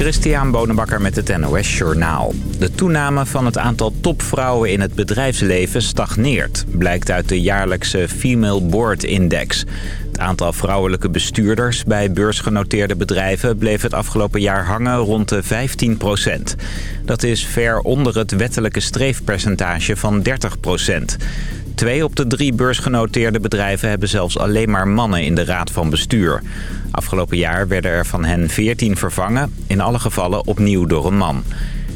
Christian Bonenbakker met het NOS Journaal. De toename van het aantal topvrouwen in het bedrijfsleven stagneert... blijkt uit de jaarlijkse Female Board Index. Het aantal vrouwelijke bestuurders bij beursgenoteerde bedrijven... bleef het afgelopen jaar hangen rond de 15 procent. Dat is ver onder het wettelijke streefpercentage van 30 procent. Twee op de drie beursgenoteerde bedrijven hebben zelfs alleen maar mannen in de raad van bestuur. Afgelopen jaar werden er van hen 14 vervangen, in alle gevallen opnieuw door een man.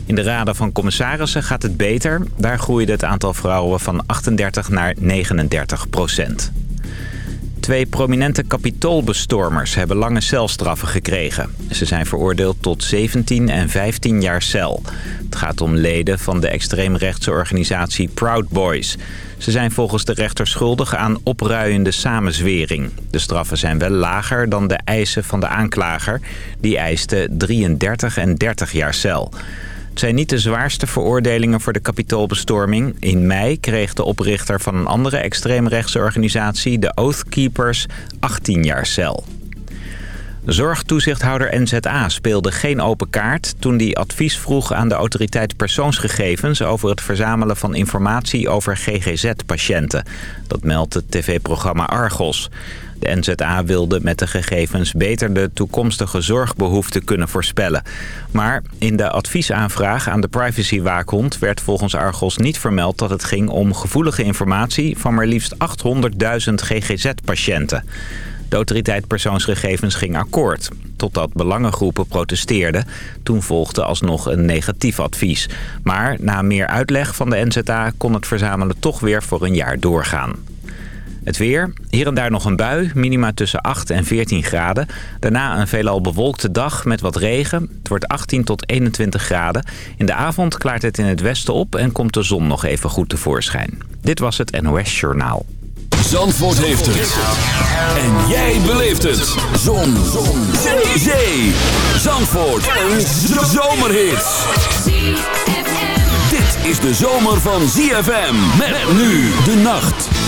In de raden van commissarissen gaat het beter. Daar groeide het aantal vrouwen van 38 naar 39 procent. Twee prominente kapitoolbestormers hebben lange celstraffen gekregen. Ze zijn veroordeeld tot 17 en 15 jaar cel. Het gaat om leden van de extreemrechtse organisatie Proud Boys. Ze zijn volgens de rechter schuldig aan opruiende samenzwering. De straffen zijn wel lager dan de eisen van de aanklager. Die eiste 33 en 30 jaar cel. Het zijn niet de zwaarste veroordelingen voor de kapitoolbestorming. In mei kreeg de oprichter van een andere extreemrechtse organisatie, de Oath Keepers, 18 jaar cel. Zorgtoezichthouder NZA speelde geen open kaart toen die advies vroeg aan de autoriteit persoonsgegevens over het verzamelen van informatie over GGZ-patiënten. Dat meldt het tv-programma Argos. De NZA wilde met de gegevens beter de toekomstige zorgbehoeften kunnen voorspellen. Maar in de adviesaanvraag aan de privacywaakhond werd volgens Argos niet vermeld dat het ging om gevoelige informatie van maar liefst 800.000 GGZ-patiënten. De autoriteit persoonsgegevens ging akkoord, totdat belangengroepen protesteerden. Toen volgde alsnog een negatief advies. Maar na meer uitleg van de NZA kon het verzamelen toch weer voor een jaar doorgaan. Het weer. Hier en daar nog een bui. Minima tussen 8 en 14 graden. Daarna een veelal bewolkte dag met wat regen. Het wordt 18 tot 21 graden. In de avond klaart het in het westen op en komt de zon nog even goed tevoorschijn. Dit was het NOS Journaal. Zandvoort heeft het. En jij beleeft het. Zon. zon. Zee. Zee. Zandvoort. Een zomerhit. Dit is de zomer van ZFM. Met nu de nacht.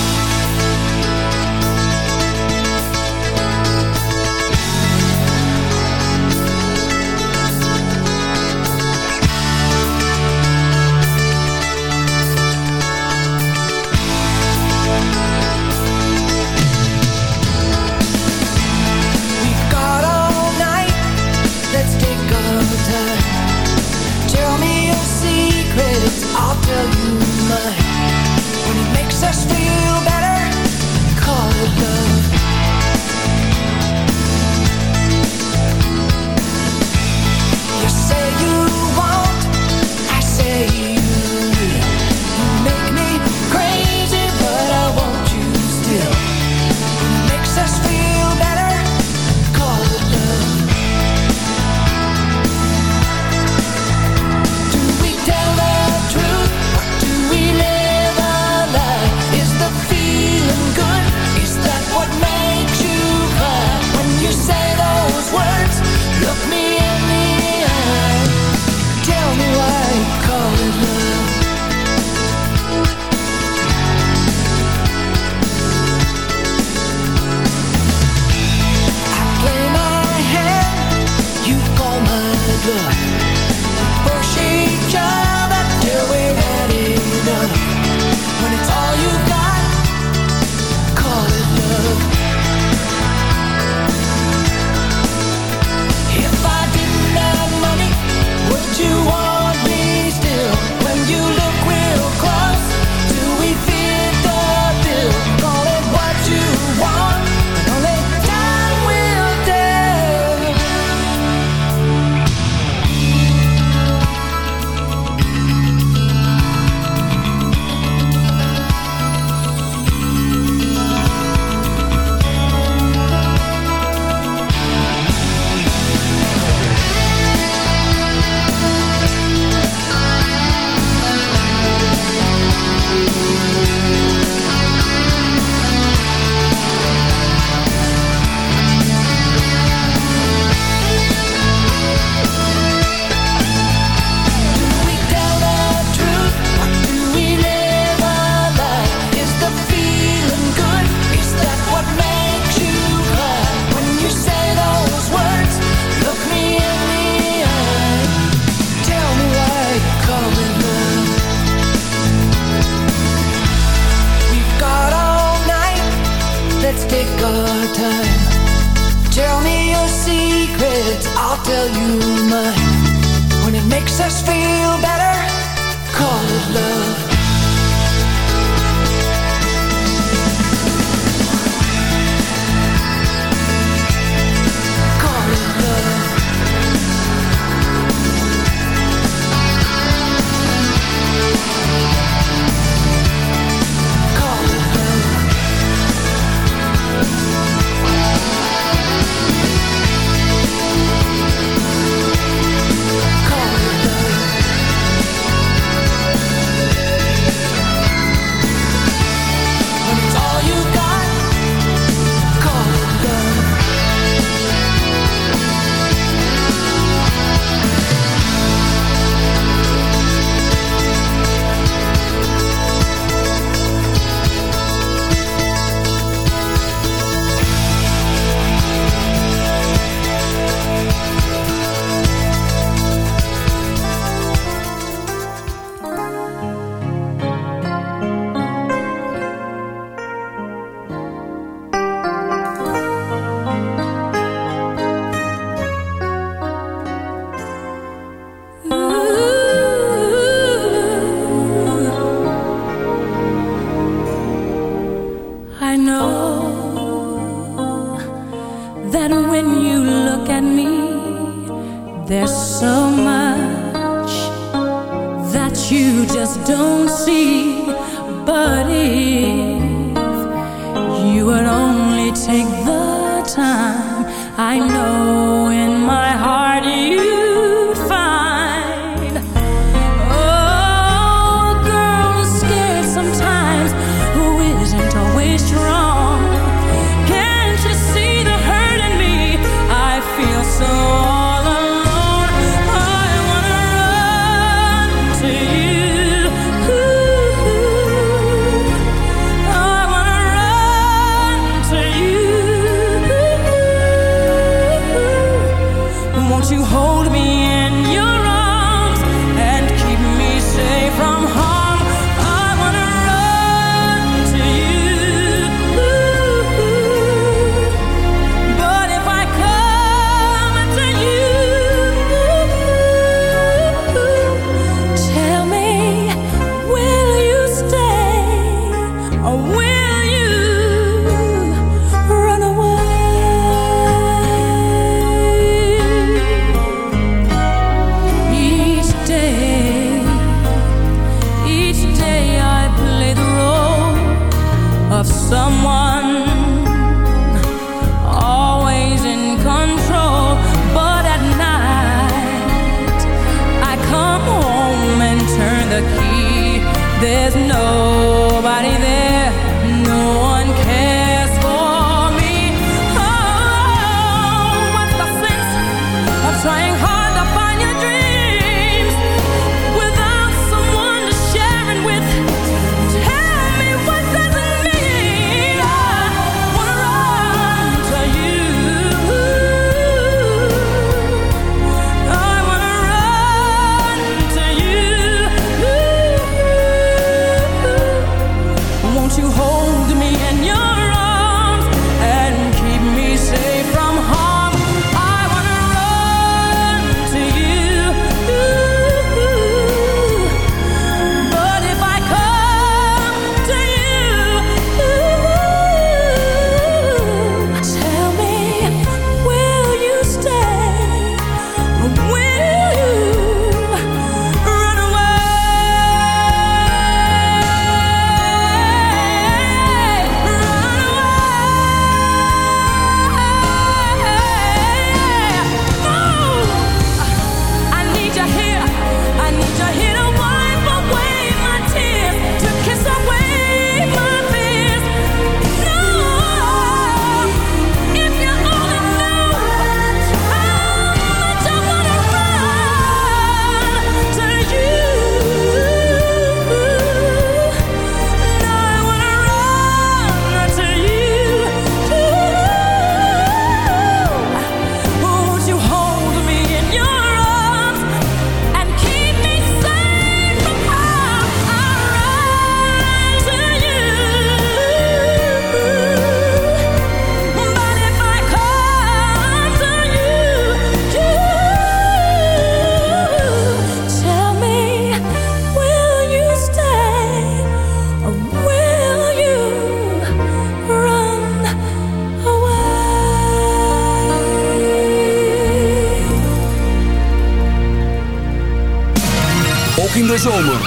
To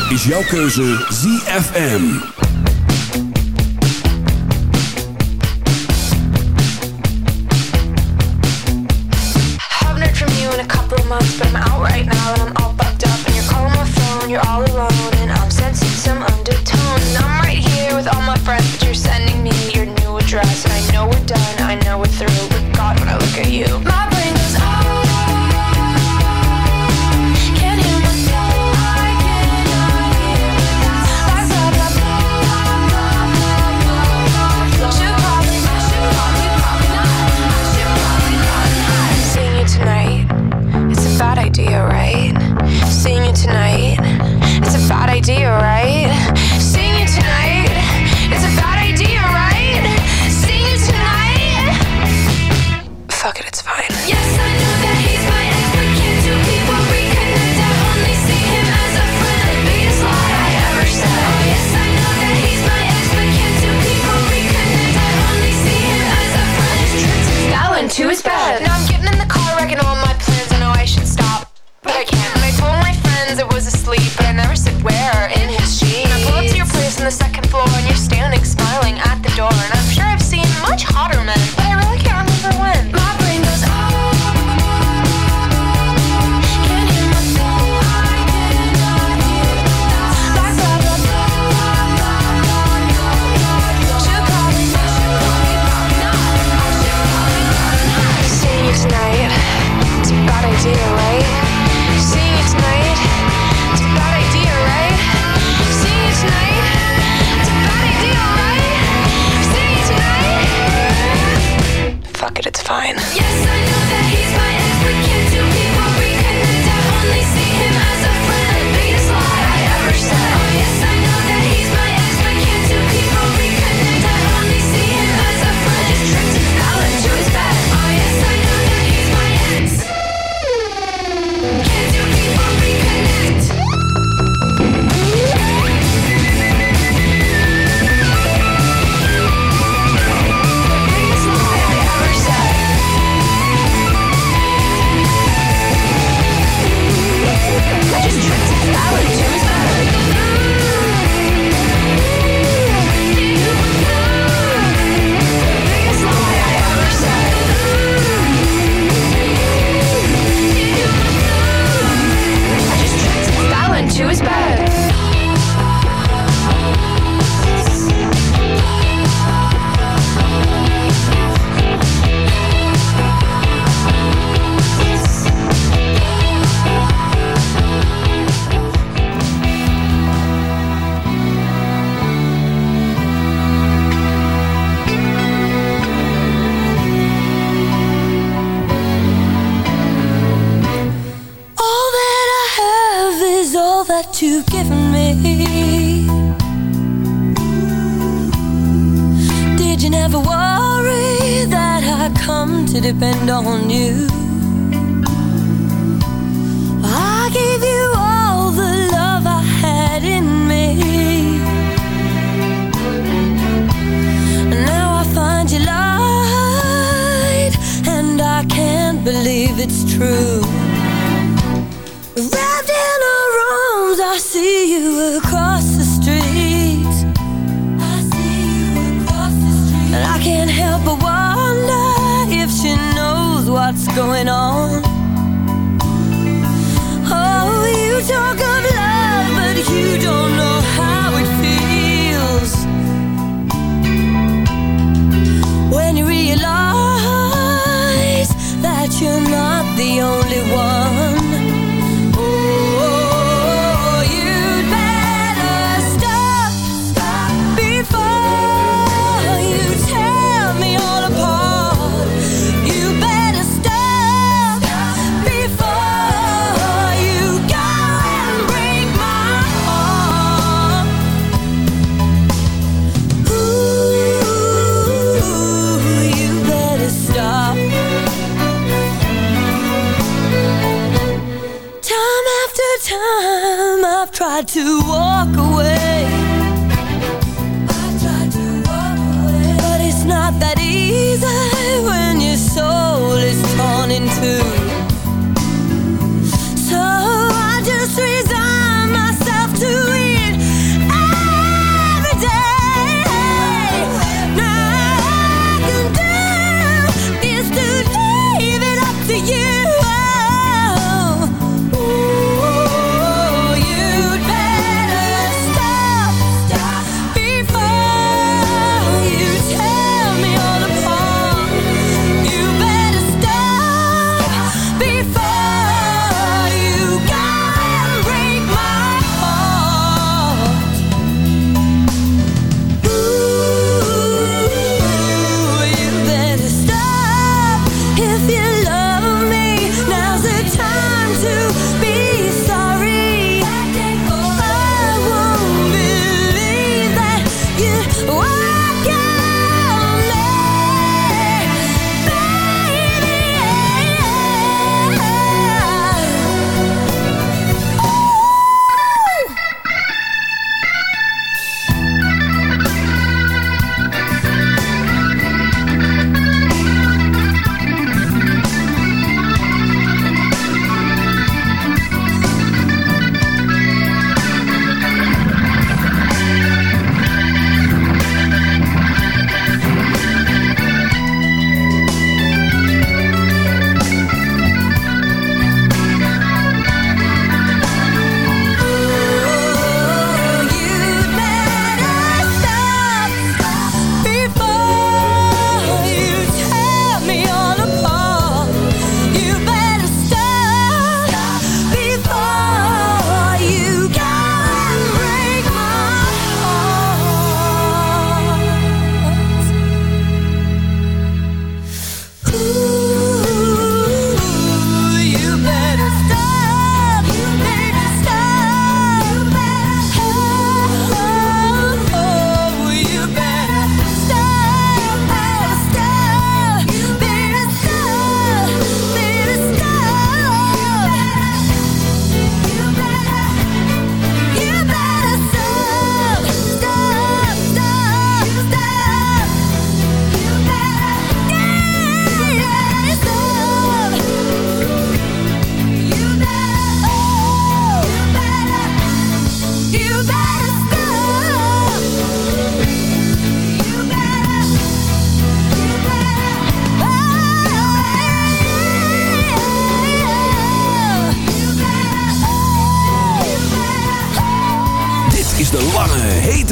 is jouw keuze ZFM.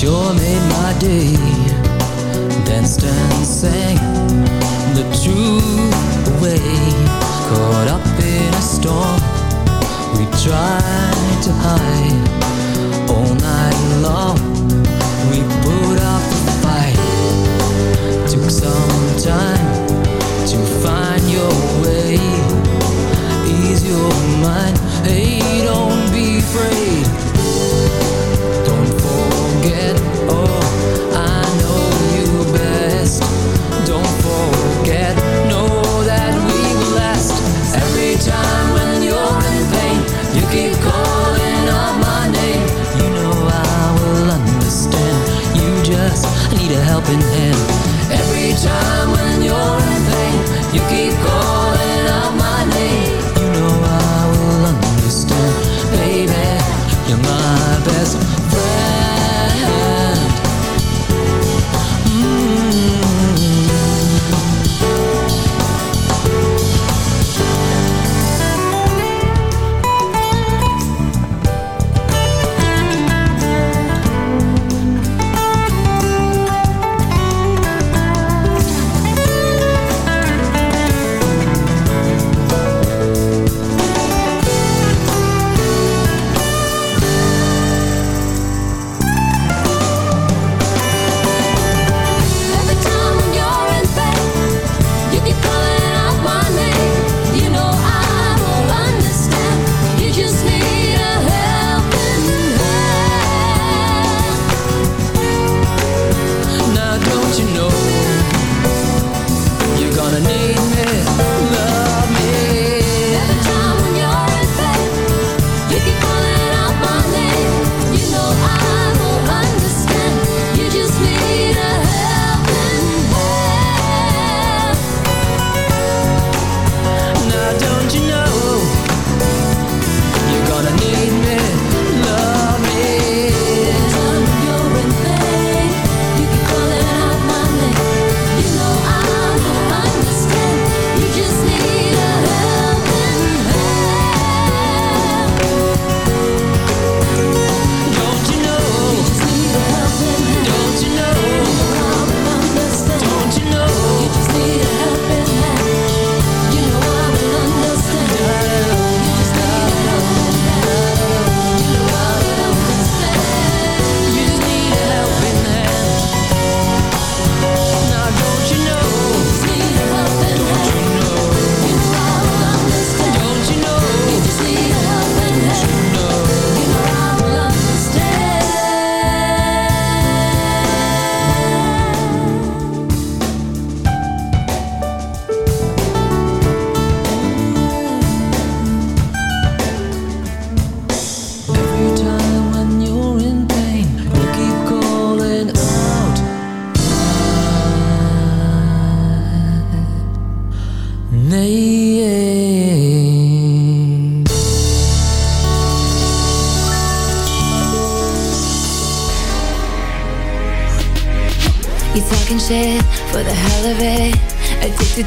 sure made my day. Danced and sang the truth away. Caught up in a storm, we tried to hide all night long. We put up a fight. Took some time to find your way. Ease your mind. Hey, don't be afraid.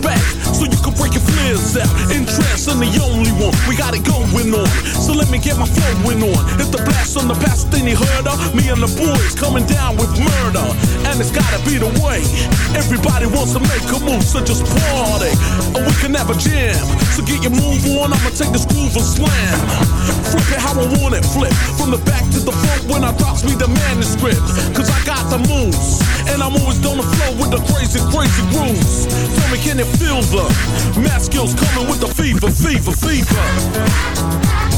back so you can break your flares out. Interest, in the only one. We got it going on. So let me get my flowing on. If the blast on the past, then you heard her. Me and the boys coming down with murder. And it's gotta be the way. Everybody wants to make a move, so just party. and we can have a jam. So get your move on, I'ma take this groove and slam. Flip it how I want it, flip. From the back to the front when I drops me the manuscript. Cause I got the moves. And I'm always gonna flow with the crazy, crazy grooves. Tell me, can it silver. Math skills coming with the fever, fever, fever.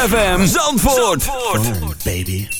ZFM Zandvoort. Zandvoort. On, baby.